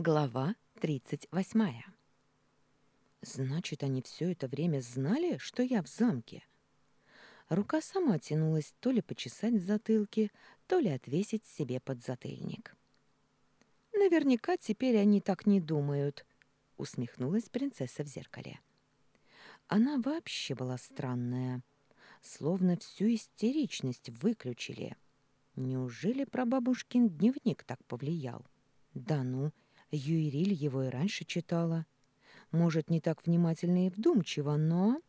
Глава 38. Значит, они все это время знали, что я в замке. Рука сама тянулась то ли почесать в затылке, то ли отвесить себе под затыльник. Наверняка теперь они так не думают, усмехнулась принцесса в зеркале. Она вообще была странная, словно всю истеричность выключили. Неужели прабабушкин дневник так повлиял? Да ну, Юириль его и раньше читала. Может, не так внимательно и вдумчиво, но...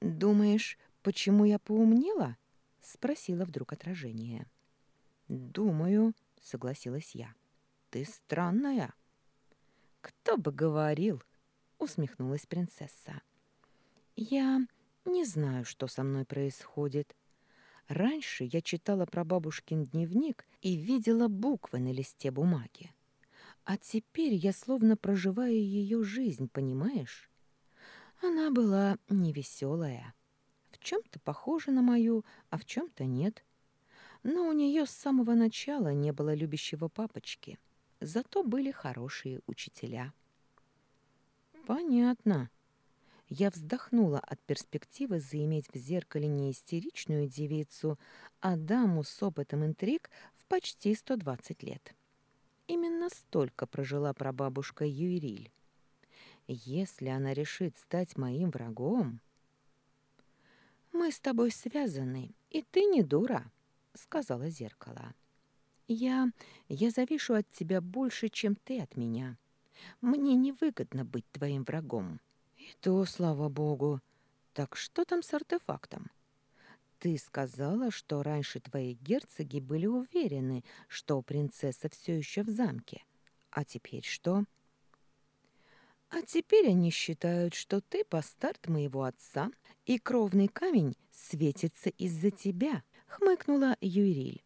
«Думаешь, почему я поумнела?» — спросила вдруг отражение. «Думаю», — согласилась я. «Ты странная». «Кто бы говорил?» — усмехнулась принцесса. «Я не знаю, что со мной происходит. Раньше я читала про бабушкин дневник и видела буквы на листе бумаги. А теперь я словно проживаю ее жизнь, понимаешь? Она была невеселая. В чем-то похожа на мою, а в чем-то нет. Но у нее с самого начала не было любящего папочки. Зато были хорошие учителя. Понятно. Я вздохнула от перспективы заиметь в зеркале не истеричную девицу, а даму с опытом интриг в почти 120 лет. Именно столько прожила прабабушка Юриль. Если она решит стать моим врагом... «Мы с тобой связаны, и ты не дура», — сказала зеркало. «Я... я завишу от тебя больше, чем ты от меня. Мне невыгодно быть твоим врагом». «И то, слава богу. Так что там с артефактом?» Ты сказала, что раньше твои герцоги были уверены, что принцесса все еще в замке. А теперь что? А теперь они считают, что ты постарт моего отца, и кровный камень светится из-за тебя, хмыкнула Юриль.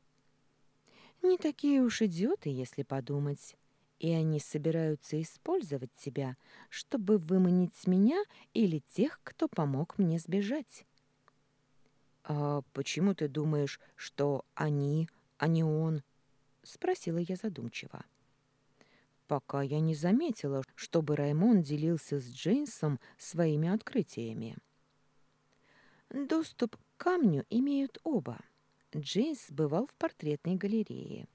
Не такие уж идиоты, если подумать. И они собираются использовать тебя, чтобы выманить меня или тех, кто помог мне сбежать. «А почему ты думаешь, что они, а не он?» — спросила я задумчиво. «Пока я не заметила, чтобы Раймон делился с Джейнсом своими открытиями». Доступ к камню имеют оба. Джейнс бывал в портретной галерее.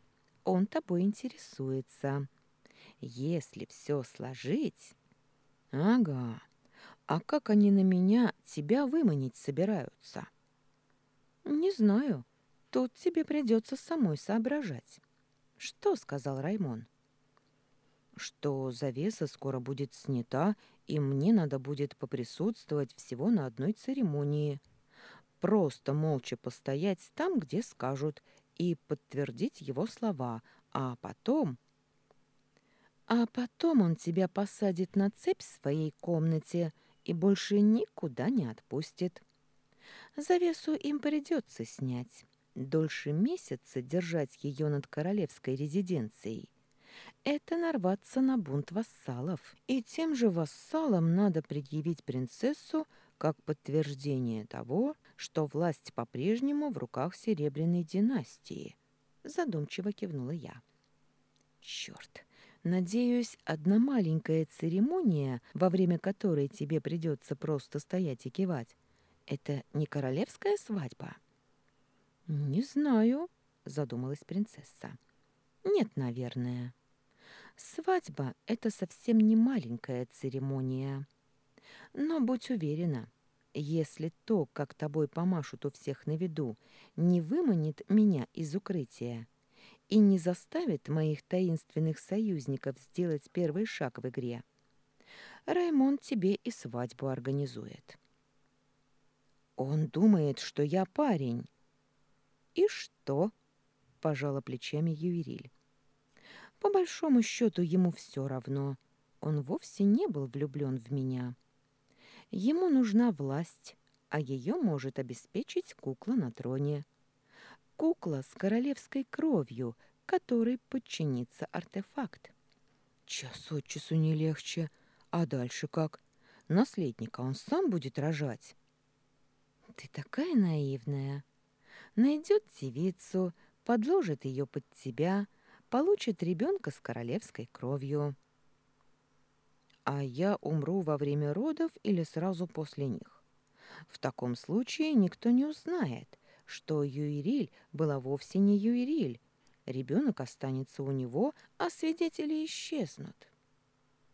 Он тобой интересуется. Если все сложить... Ага. А как они на меня тебя выманить собираются?» «Не знаю. Тут тебе придется самой соображать». «Что?» — сказал Раймон. «Что завеса скоро будет снята, и мне надо будет поприсутствовать всего на одной церемонии. Просто молча постоять там, где скажут, и подтвердить его слова, а потом...» «А потом он тебя посадит на цепь в своей комнате и больше никуда не отпустит». Завесу им придется снять. Дольше месяца держать ее над королевской резиденцией. Это нарваться на бунт вассалов. И тем же вассалам надо предъявить принцессу как подтверждение того, что власть по-прежнему в руках Серебряной династии. Задумчиво кивнула я. Черт! Надеюсь, одна маленькая церемония, во время которой тебе придется просто стоять и кивать, это не королевская свадьба? Не знаю, задумалась принцесса. Нет, наверное. Свадьба — это совсем не маленькая церемония. Но будь уверена, если то, как тобой помашут у всех на виду, не выманит меня из укрытия и не заставит моих таинственных союзников сделать первый шаг в игре, Раймонд тебе и свадьбу организует. Он думает, что я парень. И что? Пожала плечами Юриль. По большому счету ему все равно. Он вовсе не был влюблен в меня. Ему нужна власть, а ее может обеспечить кукла на троне. Кукла с королевской кровью, которой подчинится артефакт. Час от часу не легче. А дальше как? Наследника он сам будет рожать. Ты такая наивная. Найдет девицу, подложит ее под тебя, получит ребенка с королевской кровью. А я умру во время родов или сразу после них. В таком случае никто не узнает, что Юириль была вовсе не Юириль. Ребенок останется у него, а свидетели исчезнут.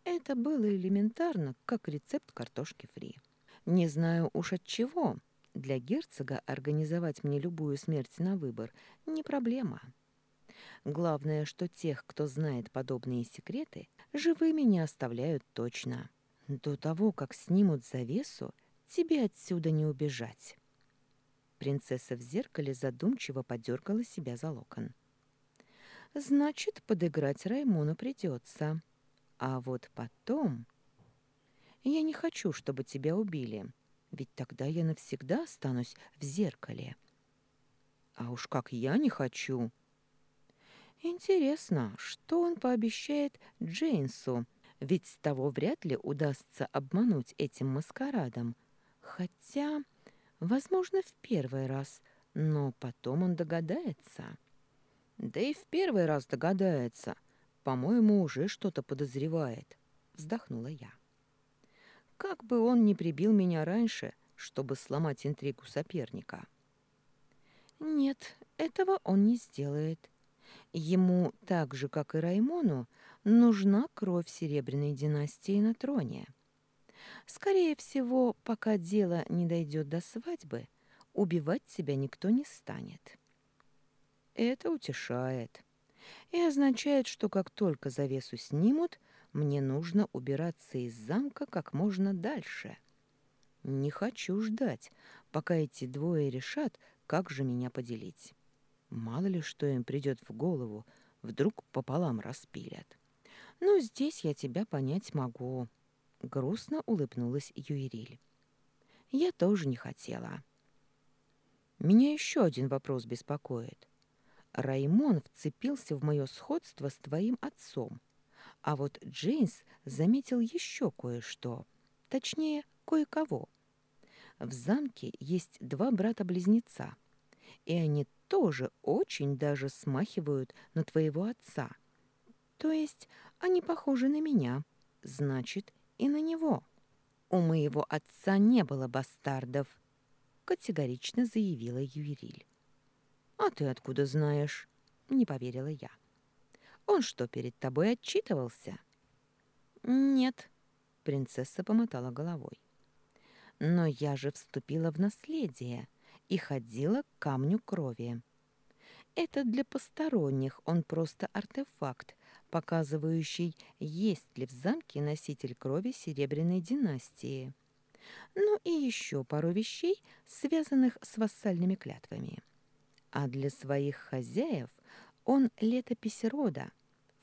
Это было элементарно, как рецепт картошки фри. Не знаю уж от чего. Для герцога организовать мне любую смерть на выбор не проблема. Главное, что тех, кто знает подобные секреты, живыми не оставляют точно. До того, как снимут завесу, тебе отсюда не убежать. Принцесса в зеркале задумчиво подергала себя за локон. Значит, подыграть Раймону придется. А вот потом... Я не хочу, чтобы тебя убили, ведь тогда я навсегда останусь в зеркале. А уж как я не хочу. Интересно, что он пообещает Джейнсу, ведь того вряд ли удастся обмануть этим маскарадом. Хотя, возможно, в первый раз, но потом он догадается. Да и в первый раз догадается. По-моему, уже что-то подозревает, вздохнула я. Как бы он ни прибил меня раньше, чтобы сломать интригу соперника. Нет, этого он не сделает. Ему, так же, как и Раймону, нужна кровь Серебряной династии на троне. Скорее всего, пока дело не дойдет до свадьбы, убивать себя никто не станет. Это утешает и означает, что как только завесу снимут, мне нужно убираться из замка как можно дальше. Не хочу ждать, пока эти двое решат, как же меня поделить. Мало ли что им придет в голову, вдруг пополам распилят. Но здесь я тебя понять могу. Грустно улыбнулась Юириль. Я тоже не хотела. Меня еще один вопрос беспокоит. Раймон вцепился в мое сходство с твоим отцом, а вот Джейнс заметил еще кое-что, точнее, кое-кого. В замке есть два брата-близнеца, и они тоже очень даже смахивают на твоего отца. То есть они похожи на меня, значит, и на него. У моего отца не было бастардов, категорично заявила Юриль. «А ты откуда знаешь?» — не поверила я. «Он что, перед тобой отчитывался?» «Нет», — принцесса помотала головой. «Но я же вступила в наследие и ходила к камню крови. Это для посторонних он просто артефакт, показывающий, есть ли в замке носитель крови Серебряной династии. Ну и еще пару вещей, связанных с вассальными клятвами а для своих хозяев он летопись рода,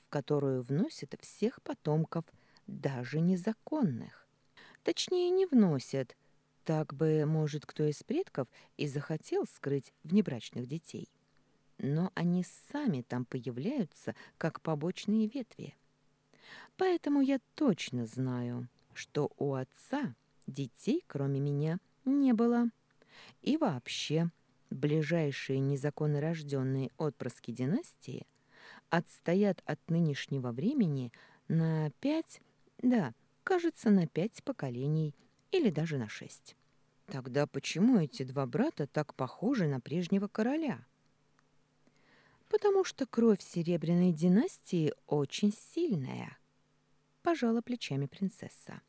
в которую вносят всех потомков, даже незаконных. Точнее, не вносят, так бы, может, кто из предков и захотел скрыть внебрачных детей. Но они сами там появляются, как побочные ветви. Поэтому я точно знаю, что у отца детей, кроме меня, не было. И вообще, ближайшие незаконно рожденные отпрыски династии отстоят от нынешнего времени на пять, да, кажется, на пять поколений или даже на шесть. Тогда почему эти два брата так похожи на прежнего короля? Потому что кровь Серебряной династии очень сильная, пожала плечами принцесса.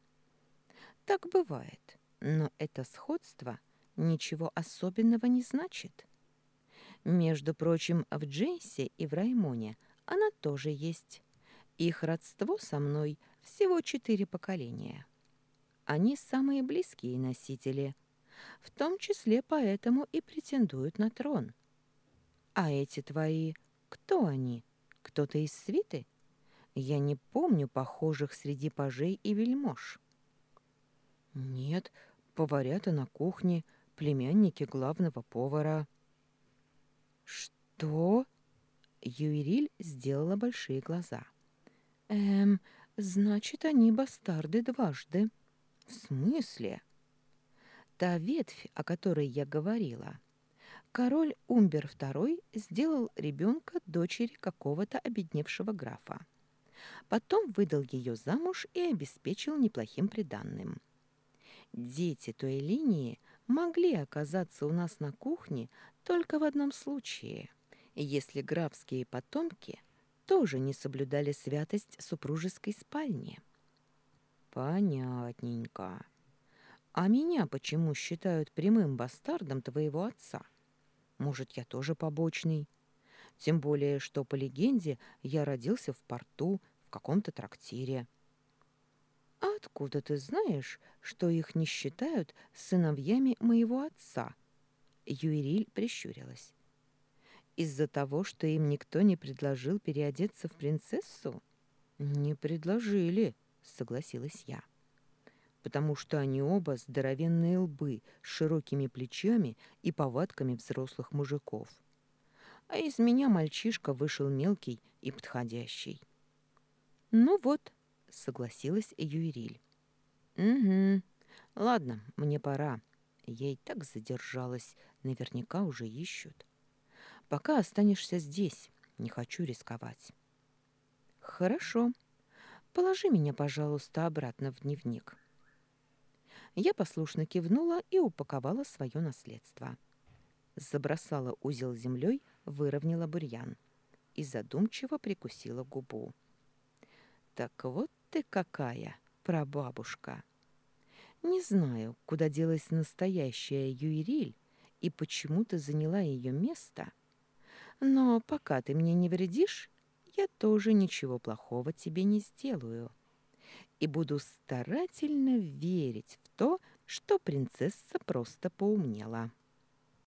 Так бывает, но это сходство – ничего особенного не значит. Между прочим, в Джейсе и в Раймоне она тоже есть. Их родство со мной всего четыре поколения. Они самые близкие носители, в том числе поэтому и претендуют на трон. А эти твои, кто они? Кто-то из свиты? Я не помню похожих среди пажей и вельмож. Нет, поварята на кухне — племянники главного повара. Что? Юириль сделала большие глаза. Эм, значит, они бастарды дважды. В смысле? Та ветвь, о которой я говорила, Король Умбер II сделал ребенка дочери какого-то обедневшего графа. Потом выдал ее замуж и обеспечил неплохим приданным. Дети той линии могли оказаться у нас на кухне только в одном случае, если графские потомки тоже не соблюдали святость супружеской спальни. Понятненько. А меня почему считают прямым бастардом твоего отца? Может, я тоже побочный? Тем более, что по легенде я родился в порту, в каком-то трактире. А откуда ты знаешь, что их не считают сыновьями моего отца? Юриль прищурилась. Из-за того, что им никто не предложил переодеться в принцессу? Не предложили, согласилась я. Потому что они оба здоровенные лбы с широкими плечами и повадками взрослых мужиков. А из меня мальчишка вышел мелкий и подходящий. Ну вот, согласилась Юриль. Угу. Ладно, мне пора. Я и так задержалась, наверняка уже ищут. Пока останешься здесь, не хочу рисковать. Хорошо. Положи меня, пожалуйста, обратно в дневник. Я послушно кивнула и упаковала свое наследство. Забросала узел землей, выровняла бурьян и задумчиво прикусила губу. Так вот ты какая, прабабушка! Не знаю, куда делась настоящая Юириль и почему ты заняла ее место, но пока ты мне не вредишь, я тоже ничего плохого тебе не сделаю и буду старательно верить в то, что принцесса просто поумнела.